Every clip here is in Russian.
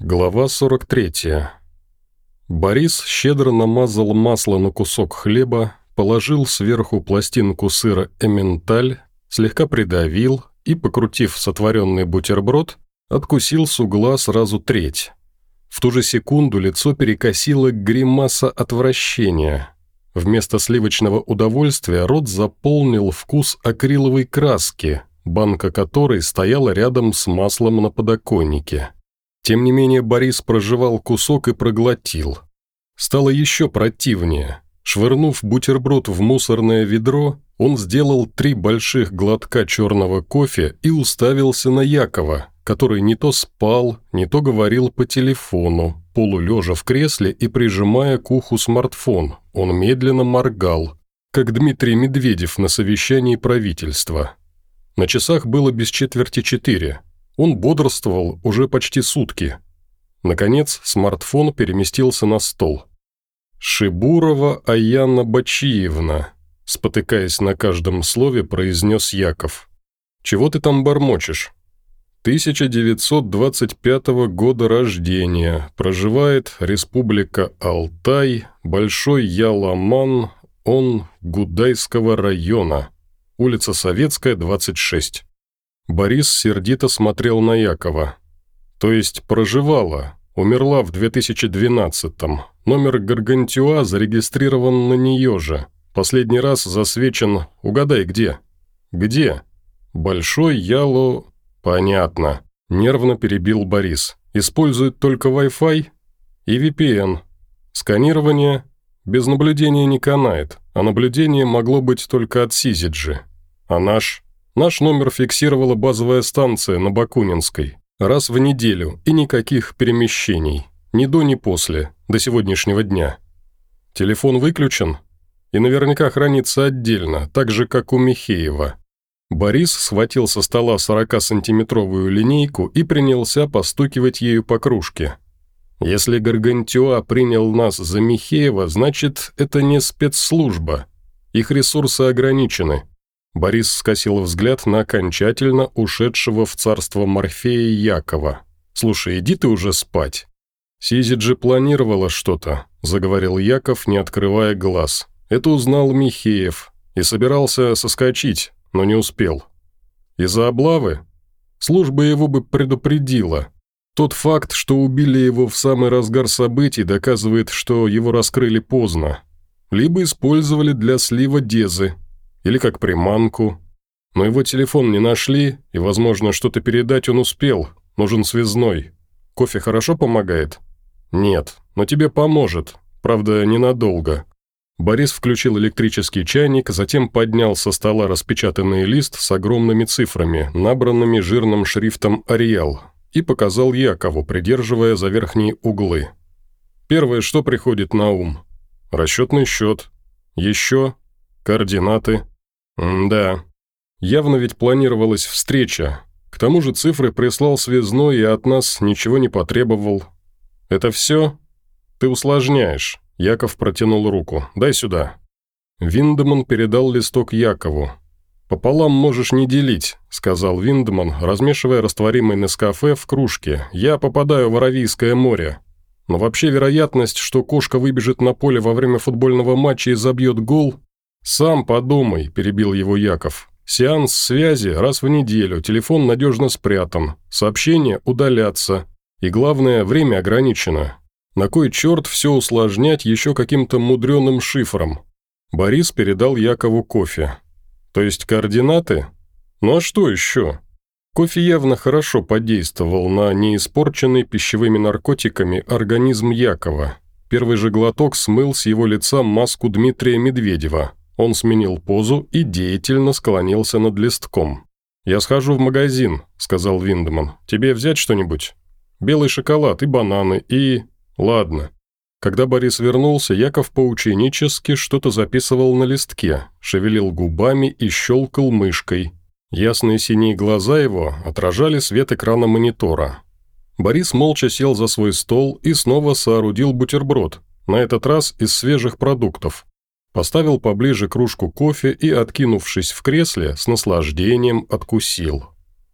Глава 43. Борис щедро намазал масло на кусок хлеба, положил сверху пластинку сыра «Эмменталь», слегка придавил и, покрутив сотворенный бутерброд, откусил с угла сразу треть. В ту же секунду лицо перекосило гримаса отвращения. Вместо сливочного удовольствия рот заполнил вкус акриловой краски, банка которой стояла рядом с маслом на подоконнике. Тем не менее Борис прожевал кусок и проглотил. Стало еще противнее. Швырнув бутерброд в мусорное ведро, он сделал три больших глотка черного кофе и уставился на Якова, который не то спал, не то говорил по телефону, полулежа в кресле и прижимая к уху смартфон. Он медленно моргал, как Дмитрий Медведев на совещании правительства. На часах было без четверти четыре. Он бодрствовал уже почти сутки. Наконец, смартфон переместился на стол. «Шибурова Аяна Бачиевна», спотыкаясь на каждом слове, произнес Яков. «Чего ты там бормочешь?» 1925 года рождения, проживает Республика Алтай, Большой Яламан, он Гудайского района, улица Советская, 26. Борис сердито смотрел на Якова. То есть проживала, умерла в 2012-м. Номер Гаргантюа зарегистрирован на нее же. Последний раз засвечен, угадай, где? Где? Большой Яло... Понятно. Нервно перебил Борис. Использует только Wi-Fi и VPN. Сканирование без наблюдения не канает, а наблюдение могло быть только от Сизиджи. А наш Наш номер фиксировала базовая станция на Бакунинской. Раз в неделю и никаких перемещений. Ни до, ни после, до сегодняшнего дня. Телефон выключен и наверняка хранится отдельно, так же, как у Михеева. Борис схватил со стола 40-сантиметровую линейку и принялся постукивать ею по кружке. Если Гаргантюа принял нас за Михеева, значит, это не спецслужба. Их ресурсы ограничены. Борис скосил взгляд на окончательно ушедшего в царство Морфея Якова. «Слушай, иди ты уже спать». «Сизиджи планировала что-то», – заговорил Яков, не открывая глаз. «Это узнал Михеев и собирался соскочить, но не успел. Из-за облавы? Служба его бы предупредила. Тот факт, что убили его в самый разгар событий, доказывает, что его раскрыли поздно. Либо использовали для слива Дезы, или как приманку. Но его телефон не нашли, и, возможно, что-то передать он успел. Нужен связной. Кофе хорошо помогает? Нет, но тебе поможет. Правда, ненадолго. Борис включил электрический чайник, затем поднял со стола распечатанный лист с огромными цифрами, набранными жирным шрифтом «Ариал», и показал Якову, придерживая за верхние углы. Первое, что приходит на ум. Расчетный счет. Еще. Координаты. «Да. Явно ведь планировалась встреча. К тому же цифры прислал связной и от нас ничего не потребовал. Это все? Ты усложняешь». Яков протянул руку. «Дай сюда». Виндеман передал листок Якову. «Пополам можешь не делить», — сказал Виндеман, размешивая растворимый Нескафе в кружке. «Я попадаю в Аравийское море. Но вообще вероятность, что кошка выбежит на поле во время футбольного матча и забьет гол, «Сам подумай», – перебил его Яков. «Сеанс связи раз в неделю, телефон надежно спрятан, сообщения удалятся. И главное, время ограничено. На кой черт все усложнять еще каким-то мудреным шифром?» Борис передал Якову кофе. «То есть координаты? Ну а что еще?» Кофе явно хорошо подействовал на неиспорченный пищевыми наркотиками организм Якова. Первый же глоток смыл с его лица маску Дмитрия Медведева – он сменил позу и деятельно склонился над листком. «Я схожу в магазин», — сказал Виндеман. «Тебе взять что-нибудь? Белый шоколад и бананы, и...» «Ладно». Когда Борис вернулся, Яков поученически что-то записывал на листке, шевелил губами и щелкал мышкой. Ясные синие глаза его отражали свет экрана монитора. Борис молча сел за свой стол и снова соорудил бутерброд, на этот раз из свежих продуктов. Поставил поближе кружку кофе и, откинувшись в кресле, с наслаждением откусил.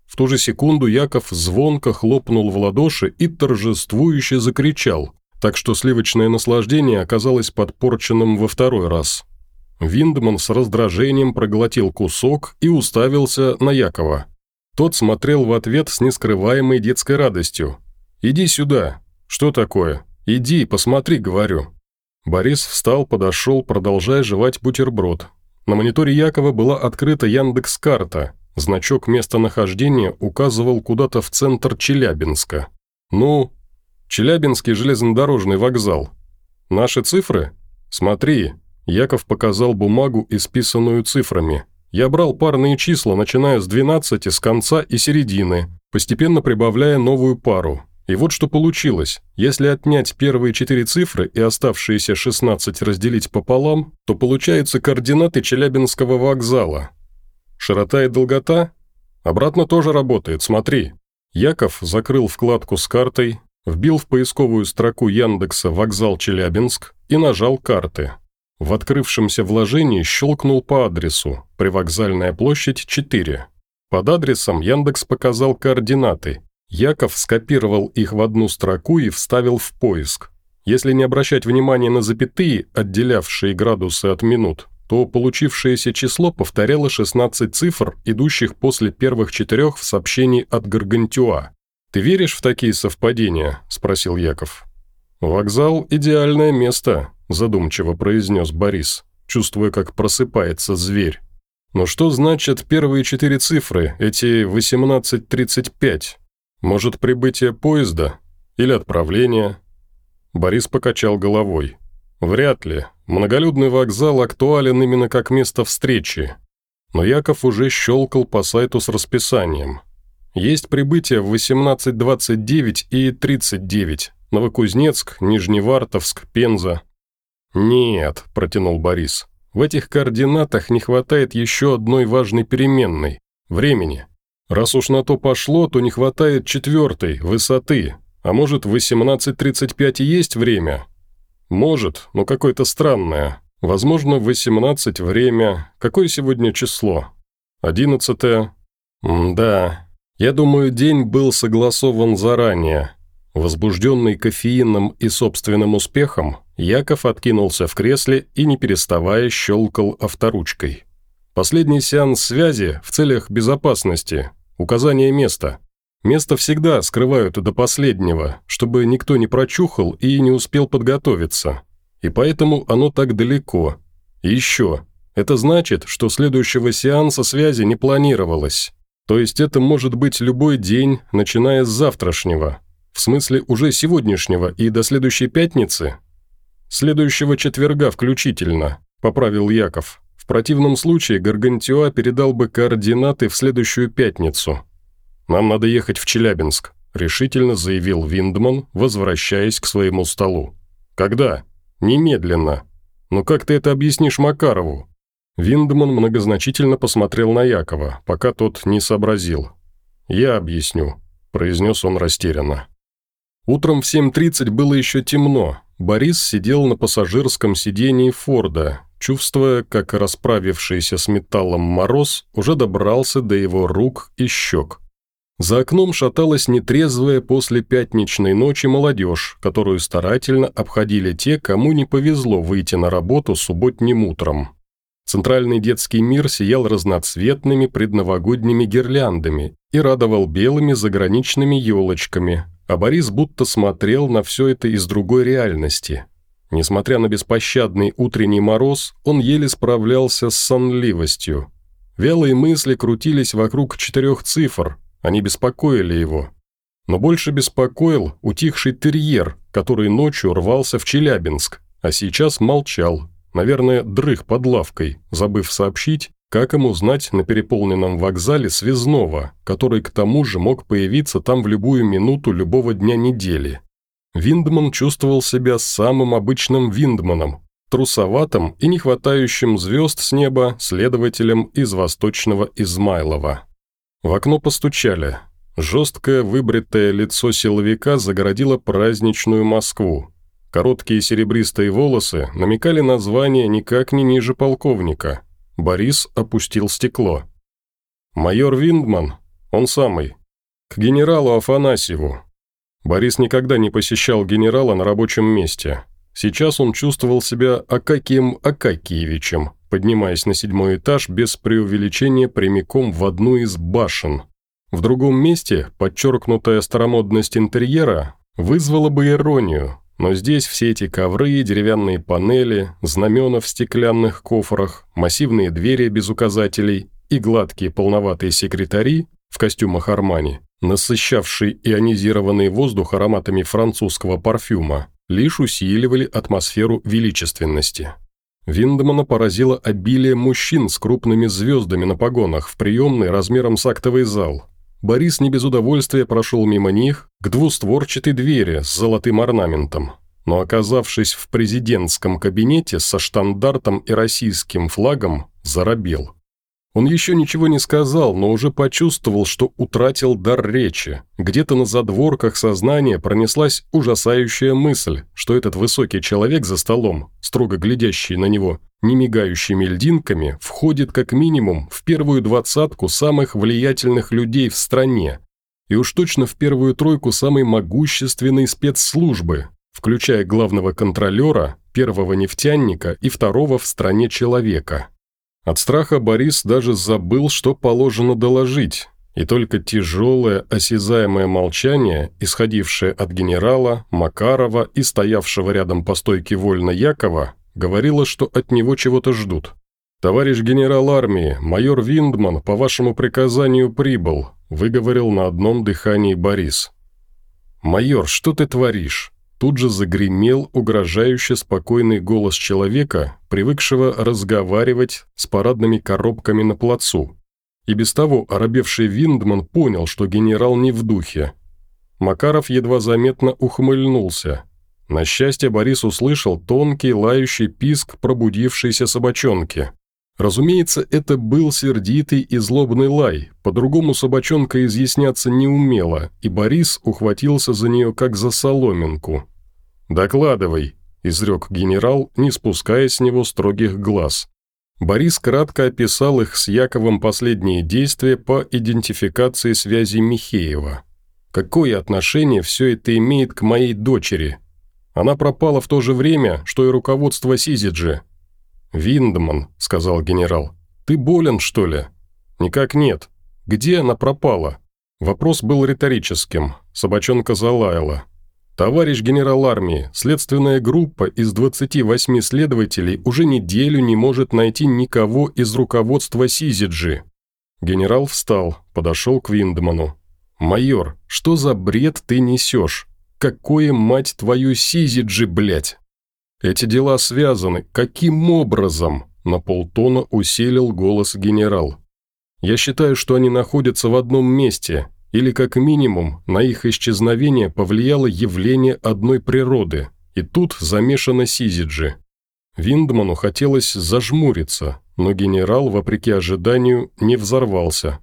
В ту же секунду Яков звонко хлопнул в ладоши и торжествующе закричал, так что сливочное наслаждение оказалось подпорченным во второй раз. Виндман с раздражением проглотил кусок и уставился на Якова. Тот смотрел в ответ с нескрываемой детской радостью. «Иди сюда. Что такое? Иди, посмотри, говорю». Борис встал, подошел, продолжая жевать бутерброд. На мониторе Якова была открыта Яндекс-карта. Значок местонахождения указывал куда-то в центр Челябинска. «Ну, Челябинский железнодорожный вокзал. Наши цифры? Смотри». Яков показал бумагу, исписанную цифрами. Я брал парные числа, начиная с 12 с конца и середины, постепенно прибавляя новую пару. И вот что получилось. Если отнять первые четыре цифры и оставшиеся 16 разделить пополам, то получаются координаты Челябинского вокзала. Широта и долгота? Обратно тоже работает, смотри. Яков закрыл вкладку с картой, вбил в поисковую строку Яндекса «Вокзал Челябинск» и нажал карты. В открывшемся вложении щелкнул по адресу «Привокзальная площадь 4». Под адресом Яндекс показал координаты Яков скопировал их в одну строку и вставил в поиск. Если не обращать внимания на запятые, отделявшие градусы от минут, то получившееся число повторяло 16 цифр, идущих после первых четырех в сообщении от Гаргантюа. «Ты веришь в такие совпадения?» – спросил Яков. «Вокзал – идеальное место», – задумчиво произнес Борис, чувствуя, как просыпается зверь. «Но что значат первые четыре цифры, эти 1835? Может, прибытие поезда? Или отправление?» Борис покачал головой. «Вряд ли. Многолюдный вокзал актуален именно как место встречи. Но Яков уже щелкал по сайту с расписанием. Есть прибытие в 18.29 и 39. Новокузнецк, Нижневартовск, Пенза. «Нет», – протянул Борис. «В этих координатах не хватает еще одной важной переменной – времени. Раз уж на то пошло, то не хватает четвертой, высоты. А может, в 18.35 и есть время? Может, но какое-то странное. Возможно, в 18 время. Какое сегодня число? 11 Да. Я думаю, день был согласован заранее. Возбужденный кофеином и собственным успехом, Яков откинулся в кресле и, не переставая, щелкал авторучкой. Последний сеанс связи в целях безопасности, Указание места. Место всегда скрывают до последнего, чтобы никто не прочухал и не успел подготовиться. И поэтому оно так далеко. И еще. Это значит, что следующего сеанса связи не планировалось. То есть это может быть любой день, начиная с завтрашнего. В смысле уже сегодняшнего и до следующей пятницы? Следующего четверга включительно, поправил Яков. Противном случае Гаргантюа передал бы координаты в следующую пятницу. «Нам надо ехать в Челябинск», – решительно заявил Виндман, возвращаясь к своему столу. «Когда?» «Немедленно». «Ну как ты это объяснишь Макарову?» Виндман многозначительно посмотрел на Якова, пока тот не сообразил. «Я объясню», – произнес он растерянно. Утром в 7.30 было еще темно. Борис сидел на пассажирском сидении Форда, чувствуя, как расправившийся с металлом мороз уже добрался до его рук и щек. За окном шаталась нетрезвая после пятничной ночи молодежь, которую старательно обходили те, кому не повезло выйти на работу субботним утром. Центральный детский мир сиял разноцветными предновогодними гирляндами и радовал белыми заграничными елочками, а Борис будто смотрел на все это из другой реальности, Несмотря на беспощадный утренний мороз, он еле справлялся с сонливостью. Вялые мысли крутились вокруг четырех цифр, они беспокоили его. Но больше беспокоил утихший терьер, который ночью рвался в Челябинск, а сейчас молчал, наверное, дрых под лавкой, забыв сообщить, как ему знать на переполненном вокзале связного, который к тому же мог появиться там в любую минуту любого дня недели. Виндман чувствовал себя самым обычным Виндманом, трусоватым и не хватающим звезд с неба следователем из восточного Измайлова. В окно постучали. Жесткое выбритое лицо силовика загородило праздничную Москву. Короткие серебристые волосы намекали на звание никак не ниже полковника. Борис опустил стекло. «Майор Виндман, «Он самый. К генералу Афанасьеву». Борис никогда не посещал генерала на рабочем месте. Сейчас он чувствовал себя Акакием Акакиевичем, поднимаясь на седьмой этаж без преувеличения прямиком в одну из башен. В другом месте подчеркнутая старомодность интерьера вызвала бы иронию, но здесь все эти ковры, деревянные панели, знамена в стеклянных кофрах, массивные двери без указателей и гладкие полноватые секретари в костюмах Армани, насыщавший ионизированный воздух ароматами французского парфюма, лишь усиливали атмосферу величественности. Виндемана поразило обилие мужчин с крупными звездами на погонах в приемной размером с актовый зал. Борис не без удовольствия прошел мимо них к двустворчатой двери с золотым орнаментом, но оказавшись в президентском кабинете со штандартом и российским флагом, заробел. Он еще ничего не сказал, но уже почувствовал, что утратил дар речи. Где-то на задворках сознания пронеслась ужасающая мысль, что этот высокий человек за столом, строго глядящий на него, немигающими льдинками, входит как минимум в первую двадцатку самых влиятельных людей в стране. И уж точно в первую тройку самой могущественной спецслужбы, включая главного контролера, первого нефтяника и второго в стране человека. От страха Борис даже забыл, что положено доложить, и только тяжелое осязаемое молчание, исходившее от генерала, Макарова и стоявшего рядом по стойке вольно Якова, говорило, что от него чего-то ждут. «Товарищ генерал армии, майор Виндман по вашему приказанию прибыл», выговорил на одном дыхании Борис. «Майор, что ты творишь?» Тут же загремел угрожающе спокойный голос человека, привыкшего разговаривать с парадными коробками на плацу. И без того оробевший Виндман понял, что генерал не в духе. Макаров едва заметно ухмыльнулся. На счастье Борис услышал тонкий лающий писк пробудившейся собачонки. Разумеется, это был сердитый и злобный лай, по-другому собачонка изъясняться не умела, и Борис ухватился за нее как за соломинку. «Докладывай», – изрек генерал, не спуская с него строгих глаз. Борис кратко описал их с Яковом последние действия по идентификации связи Михеева. «Какое отношение все это имеет к моей дочери? Она пропала в то же время, что и руководство Сизиджи». «Виндман», – сказал генерал, – «ты болен, что ли?» «Никак нет. Где она пропала?» Вопрос был риторическим. Собачонка залаяла. «Товарищ генерал армии, следственная группа из 28 следователей уже неделю не может найти никого из руководства Сизиджи». Генерал встал, подошел к Виндману. «Майор, что за бред ты несешь? Какое, мать твою, Сизиджи, блядь?» «Эти дела связаны. Каким образом?» На полтона усилил голос генерал. «Я считаю, что они находятся в одном месте, или, как минимум, на их исчезновение повлияло явление одной природы, и тут замешана Сизиджи. Виндману хотелось зажмуриться, но генерал, вопреки ожиданию, не взорвался.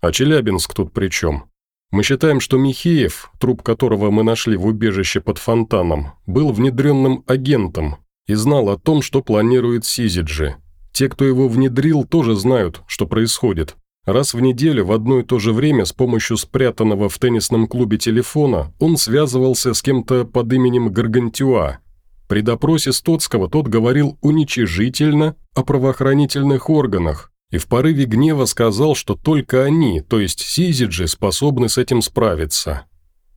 А Челябинск тут при чем? Мы считаем, что Михеев, труп которого мы нашли в убежище под фонтаном, был внедренным агентом и знал о том, что планирует Сизиджи. Те, кто его внедрил, тоже знают, что происходит, Раз в неделю в одно и то же время с помощью спрятанного в теннисном клубе телефона он связывался с кем-то под именем Гаргантюа. При допросе Стоцкого тот говорил уничижительно о правоохранительных органах и в порыве гнева сказал, что только они, то есть Сизиджи, способны с этим справиться.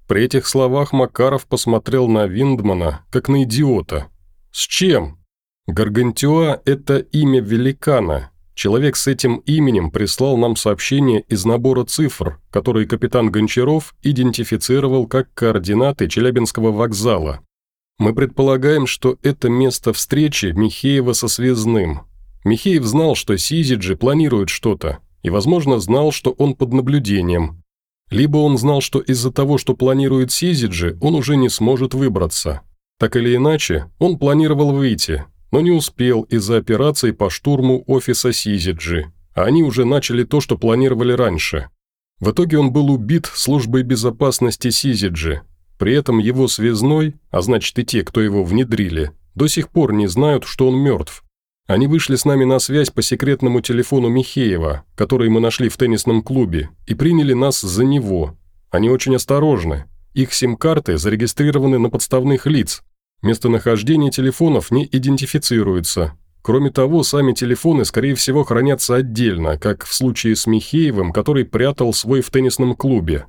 При этих словах Макаров посмотрел на Виндмана, как на идиота. «С чем?» «Гаргантюа – это имя великана, Человек с этим именем прислал нам сообщение из набора цифр, которые капитан Гончаров идентифицировал как координаты Челябинского вокзала. Мы предполагаем, что это место встречи Михеева со связным. Михеев знал, что Сизиджи планирует что-то, и, возможно, знал, что он под наблюдением. Либо он знал, что из-за того, что планирует Сизиджи, он уже не сможет выбраться. Так или иначе, он планировал выйти, но не успел из-за операции по штурму офиса Сизиджи, а они уже начали то, что планировали раньше. В итоге он был убит службой безопасности Сизиджи, при этом его связной, а значит и те, кто его внедрили, до сих пор не знают, что он мертв. Они вышли с нами на связь по секретному телефону Михеева, который мы нашли в теннисном клубе, и приняли нас за него. Они очень осторожны. Их сим-карты зарегистрированы на подставных лиц. Местонахождение телефонов не идентифицируется. Кроме того, сами телефоны, скорее всего, хранятся отдельно, как в случае с Михеевым, который прятал свой в теннисном клубе.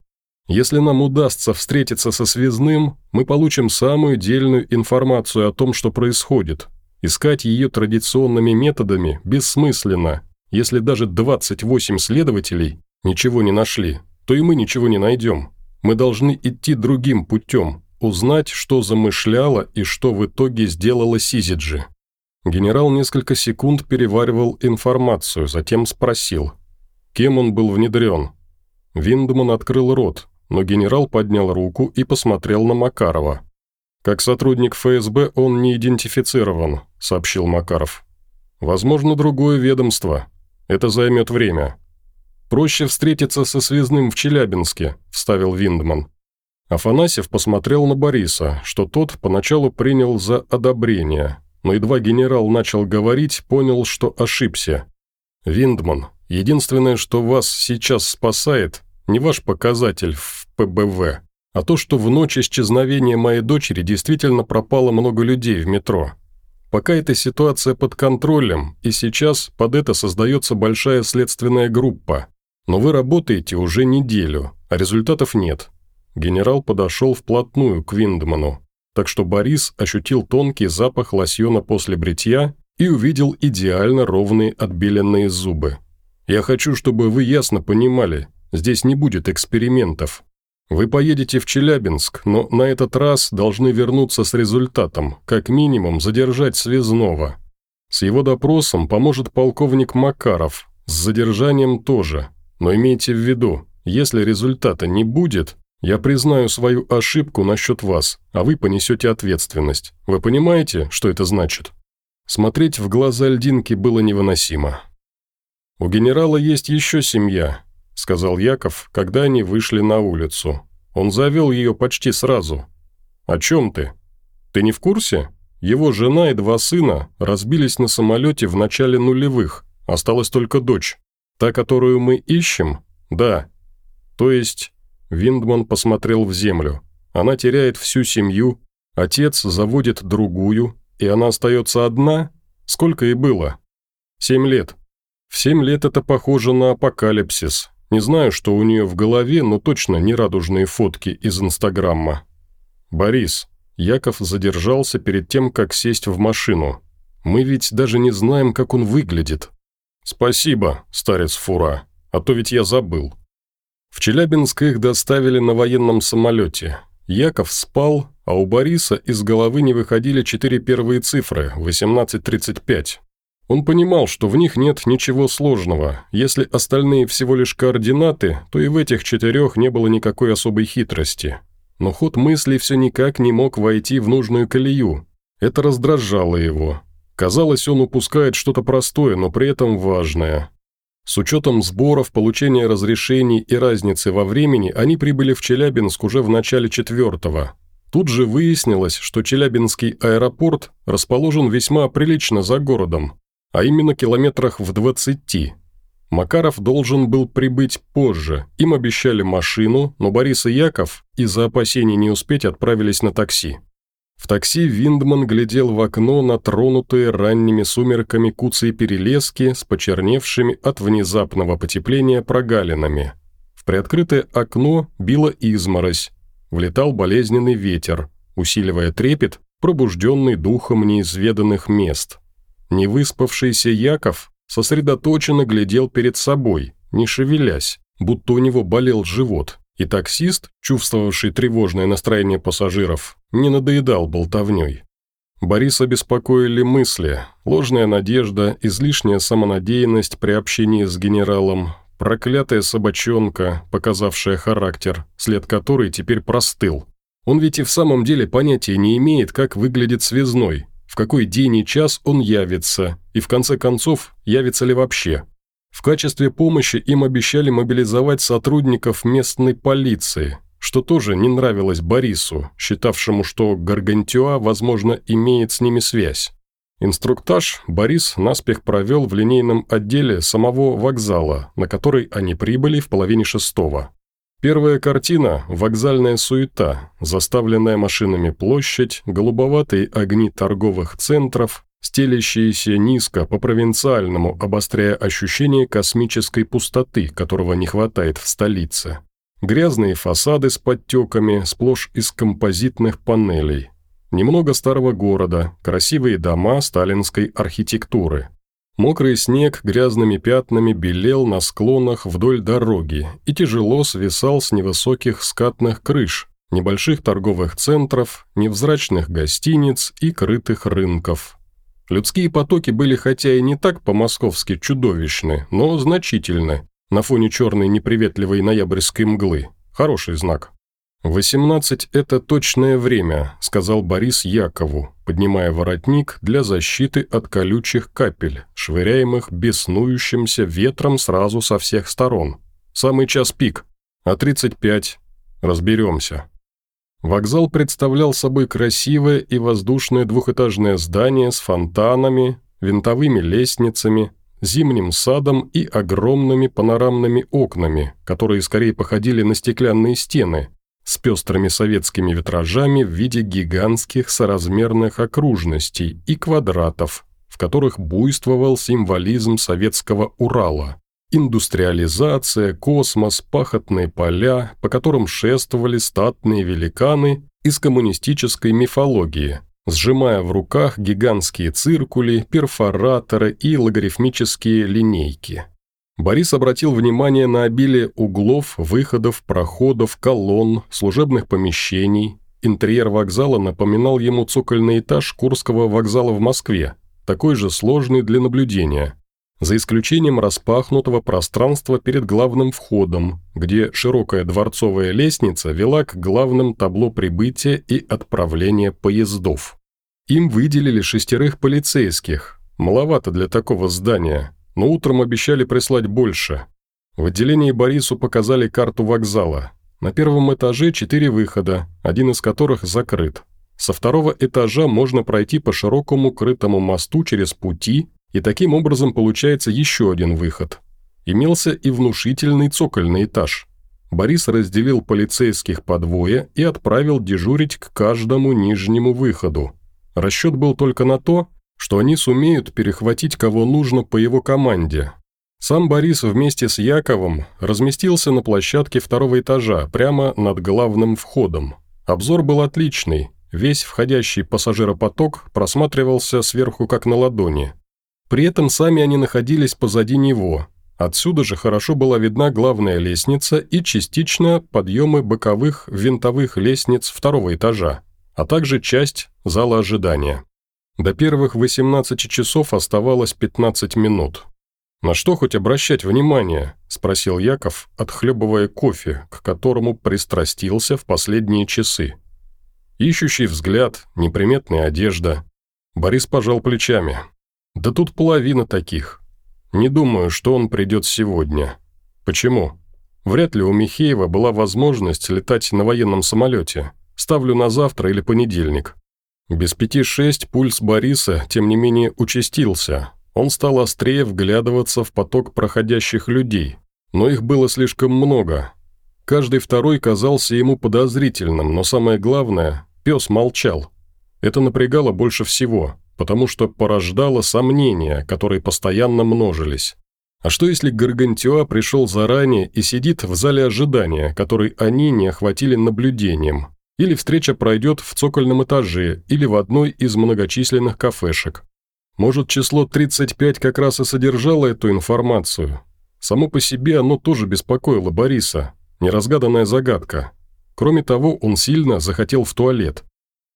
Если нам удастся встретиться со связным, мы получим самую дельную информацию о том, что происходит. Искать ее традиционными методами бессмысленно. Если даже 28 следователей ничего не нашли, то и мы ничего не найдем. Мы должны идти другим путем, узнать, что замышляла и что в итоге сделала Сизиджи. Генерал несколько секунд переваривал информацию, затем спросил, кем он был внедрен. Виндман открыл рот, но генерал поднял руку и посмотрел на Макарова. «Как сотрудник ФСБ он не идентифицирован», – сообщил Макаров. «Возможно, другое ведомство. Это займет время». «Проще встретиться со связным в Челябинске», – вставил Виндман. Афанасьев посмотрел на Бориса, что тот поначалу принял за одобрение, но едва генерал начал говорить, понял, что ошибся. «Виндман, единственное, что вас сейчас спасает, не ваш показатель в ПБВ, а то, что в ночь исчезновения моей дочери действительно пропало много людей в метро. Пока эта ситуация под контролем, и сейчас под это создается большая следственная группа. Но вы работаете уже неделю, а результатов нет». Генерал подошел вплотную к Виндману так что Борис ощутил тонкий запах лосьона после бритья и увидел идеально ровные отбеленные зубы. «Я хочу, чтобы вы ясно понимали, здесь не будет экспериментов. Вы поедете в Челябинск, но на этот раз должны вернуться с результатом, как минимум задержать связного. С его допросом поможет полковник Макаров, с задержанием тоже, но имейте в виду, если результата не будет, я признаю свою ошибку насчет вас, а вы понесете ответственность. Вы понимаете, что это значит?» Смотреть в глаза льдинки было невыносимо. «У генерала есть еще семья», – сказал Яков, когда они вышли на улицу. Он завел ее почти сразу. «О чем ты? Ты не в курсе? Его жена и два сына разбились на самолете в начале нулевых. Осталась только дочь. Та, которую мы ищем? Да. То есть Виндман посмотрел в землю. Она теряет всю семью, отец заводит другую, и она остается одна? Сколько ей было? Семь лет. В семь лет это похоже на апокалипсис. Не знаю, что у нее в голове, но точно не радужные фотки из Инстаграма. «Борис», Яков задержался перед тем, как сесть в машину. «Мы ведь даже не знаем, как он выглядит». «Спасибо, старец Фура, а то ведь я забыл». В Челябинск их доставили на военном самолете. Яков спал, а у Бориса из головы не выходили четыре первые цифры – 1835. Он понимал, что в них нет ничего сложного. Если остальные всего лишь координаты, то и в этих четырех не было никакой особой хитрости. Но ход мыслей все никак не мог войти в нужную колею. Это раздражало его. Казалось, он упускает что-то простое, но при этом важное. С учетом сборов, получения разрешений и разницы во времени, они прибыли в Челябинск уже в начале четвертого. Тут же выяснилось, что Челябинский аэропорт расположен весьма прилично за городом, а именно километрах в 20. Макаров должен был прибыть позже, им обещали машину, но Борис и Яков из-за опасений не успеть отправились на такси. В такси Виндман глядел в окно на тронутые ранними сумерками куцы перелески с почерневшими от внезапного потепления прогалинами. В приоткрытое окно била изморозь, влетал болезненный ветер, усиливая трепет, пробужденный духом неизведанных мест. Невыспавшийся Яков сосредоточенно глядел перед собой, не шевелясь, будто у него болел живот, и таксист, чувствовавший тревожное настроение пассажиров, не надоедал болтовней. Бориса беспокоили мысли, ложная надежда, излишняя самонадеянность при общении с генералом, проклятая собачонка, показавшая характер, след которой теперь простыл. Он ведь и в самом деле понятия не имеет, как выглядит связной, в какой день и час он явится, и в конце концов, явится ли вообще. В качестве помощи им обещали мобилизовать сотрудников местной полиции, что тоже не нравилось Борису, считавшему, что Гаргантюа, возможно, имеет с ними связь. Инструктаж Борис наспех провел в линейном отделе самого вокзала, на который они прибыли в половине шестого. Первая картина – вокзальная суета, заставленная машинами площадь, голубоватые огни торговых центров, стелящиеся низко по-провинциальному, обостряя ощущение космической пустоты, которого не хватает в столице. Грязные фасады с подтеками, сплошь из композитных панелей. Немного старого города, красивые дома сталинской архитектуры. Мокрый снег грязными пятнами белел на склонах вдоль дороги и тяжело свисал с невысоких скатных крыш, небольших торговых центров, невзрачных гостиниц и крытых рынков. Людские потоки были хотя и не так по-московски чудовищны, но значительны на фоне черной неприветливой ноябрьской мглы. Хороший знак. «Восемнадцать – это точное время», – сказал Борис Якову, поднимая воротник для защиты от колючих капель, швыряемых беснующимся ветром сразу со всех сторон. «Самый час пик. А тридцать пять. Разберемся». Вокзал представлял собой красивое и воздушное двухэтажное здание с фонтанами, винтовыми лестницами, зимним садом и огромными панорамными окнами, которые скорее походили на стеклянные стены, с пестрыми советскими витражами в виде гигантских соразмерных окружностей и квадратов, в которых буйствовал символизм советского Урала. Индустриализация, космос, пахотные поля, по которым шествовали статные великаны из коммунистической мифологии, сжимая в руках гигантские циркули, перфораторы и логарифмические линейки. Борис обратил внимание на обилие углов, выходов, проходов, колонн, служебных помещений. Интерьер вокзала напоминал ему цокольный этаж Курского вокзала в Москве, такой же сложный для наблюдения, за исключением распахнутого пространства перед главным входом, где широкая дворцовая лестница вела к главным табло прибытия и отправления поездов. Им выделили шестерых полицейских, маловато для такого здания – но утром обещали прислать больше. В отделении Борису показали карту вокзала. На первом этаже четыре выхода, один из которых закрыт. Со второго этажа можно пройти по широкому крытому мосту через пути, и таким образом получается еще один выход. Имелся и внушительный цокольный этаж. Борис разделил полицейских по двое и отправил дежурить к каждому нижнему выходу. Расчет был только на то, что они сумеют перехватить кого нужно по его команде. Сам Борис вместе с Яковом разместился на площадке второго этажа, прямо над главным входом. Обзор был отличный, весь входящий пассажиропоток просматривался сверху как на ладони. При этом сами они находились позади него. Отсюда же хорошо была видна главная лестница и частично подъемы боковых винтовых лестниц второго этажа, а также часть зала ожидания. До первых 18 часов оставалось 15 минут. «На что хоть обращать внимание?» – спросил Яков, отхлебывая кофе, к которому пристрастился в последние часы. Ищущий взгляд, неприметная одежда. Борис пожал плечами. «Да тут половина таких. Не думаю, что он придет сегодня. Почему? Вряд ли у Михеева была возможность летать на военном самолете. Ставлю на завтра или понедельник. Без пяти шесть пульс Бориса, тем не менее, участился. Он стал острее вглядываться в поток проходящих людей, но их было слишком много. Каждый второй казался ему подозрительным, но самое главное – пес молчал. Это напрягало больше всего, потому что порождало сомнения, которые постоянно множились. А что если Гаргантюа пришел заранее и сидит в зале ожидания, который они не охватили наблюдением? Или встреча пройдет в цокольном этаже или в одной из многочисленных кафешек. Может, число 35 как раз и содержало эту информацию. Само по себе оно тоже беспокоило Бориса. Неразгаданная загадка. Кроме того, он сильно захотел в туалет.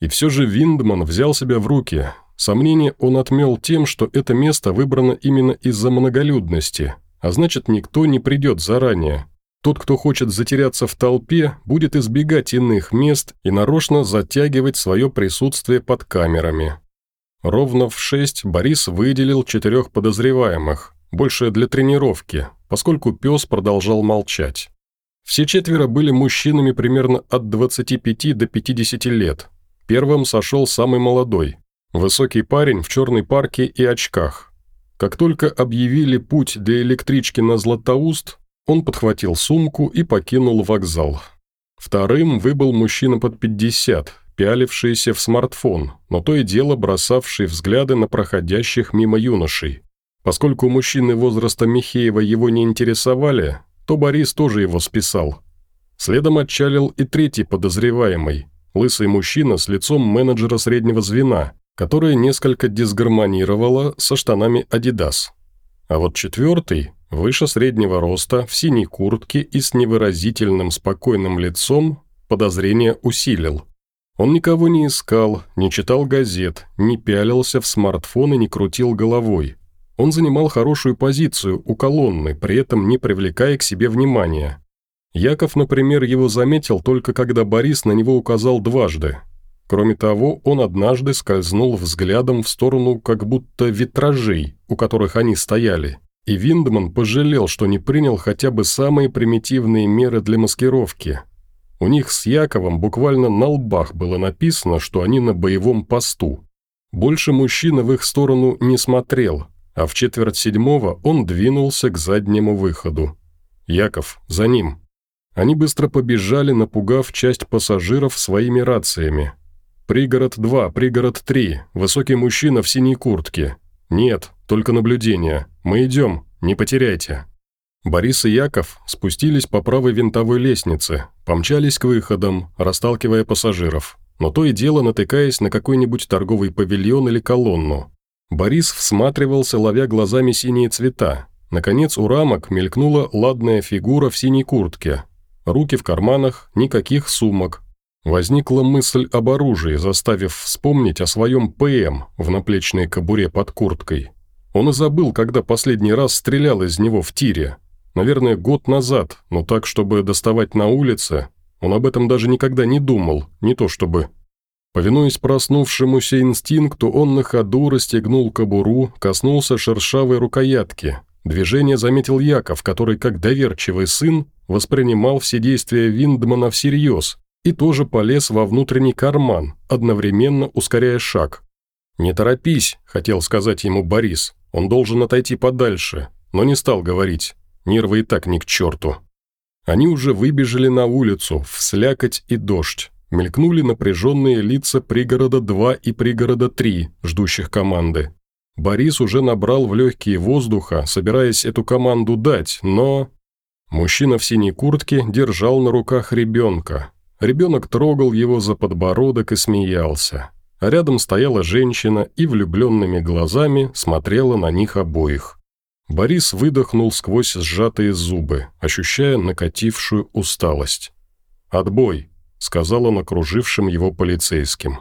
И все же Виндман взял себя в руки. Сомнение он отмел тем, что это место выбрано именно из-за многолюдности, а значит, никто не придет заранее. Тот, кто хочет затеряться в толпе, будет избегать иных мест и нарочно затягивать свое присутствие под камерами. Ровно в шесть Борис выделил четырех подозреваемых, больше для тренировки, поскольку пес продолжал молчать. Все четверо были мужчинами примерно от 25 до 50 лет. Первым сошел самый молодой. Высокий парень в черной парке и очках. Как только объявили путь для электрички на Златоуст, он подхватил сумку и покинул вокзал. Вторым выбыл мужчина под 50, пялившийся в смартфон, но то и дело бросавший взгляды на проходящих мимо юношей. Поскольку мужчины возраста Михеева его не интересовали, то Борис тоже его списал. Следом отчалил и третий подозреваемый, лысый мужчина с лицом менеджера среднего звена, которое несколько дисгармонировало со штанами «Адидас». А вот четвертый, выше среднего роста, в синей куртке и с невыразительным спокойным лицом, подозрение усилил. Он никого не искал, не читал газет, не пялился в смартфон и не крутил головой. Он занимал хорошую позицию у колонны, при этом не привлекая к себе внимания. Яков, например, его заметил только когда Борис на него указал дважды. Кроме того, он однажды скользнул взглядом в сторону как будто витражей, у которых они стояли. И Виндман пожалел, что не принял хотя бы самые примитивные меры для маскировки. У них с Яковом буквально на лбах было написано, что они на боевом посту. Больше мужчина в их сторону не смотрел, а в четверть седьмого он двинулся к заднему выходу. «Яков, за ним!» Они быстро побежали, напугав часть пассажиров своими рациями. «Пригород 2, пригород 3, высокий мужчина в синей куртке. Нет, только наблюдение. Мы идем, не потеряйте». Борис и Яков спустились по правой винтовой лестнице, помчались к выходам, расталкивая пассажиров, но то и дело натыкаясь на какой-нибудь торговый павильон или колонну. Борис всматривался, ловя глазами синие цвета. Наконец у рамок мелькнула ладная фигура в синей куртке. Руки в карманах, никаких сумок. Возникла мысль об оружии, заставив вспомнить о своем ПМ в наплечной кобуре под курткой. Он и забыл, когда последний раз стрелял из него в тире. Наверное, год назад, но так, чтобы доставать на улице, он об этом даже никогда не думал, не то чтобы Повинуясь проснувшемуся инстинкту, он на ходу расстегнул кобуру, коснулся шершавой рукоятки. Движение заметил Яков, который, как доверчивый сын, воспринимал все действия Виндмана всерьез и тоже полез во внутренний карман, одновременно ускоряя шаг. «Не торопись», – хотел сказать ему Борис, – он должен отойти подальше, но не стал говорить, нервы и так ни к черту. Они уже выбежали на улицу, в слякоть и дождь. Мелькнули напряженные лица пригорода 2 и пригорода 3, ждущих команды. Борис уже набрал в легкие воздуха, собираясь эту команду дать, но... Мужчина в синей куртке держал на руках ребенка. Ребенок трогал его за подбородок и смеялся. А рядом стояла женщина и влюбленными глазами смотрела на них обоих. Борис выдохнул сквозь сжатые зубы, ощущая накатившую усталость. «Отбой!» сказал он окружившим его полицейским.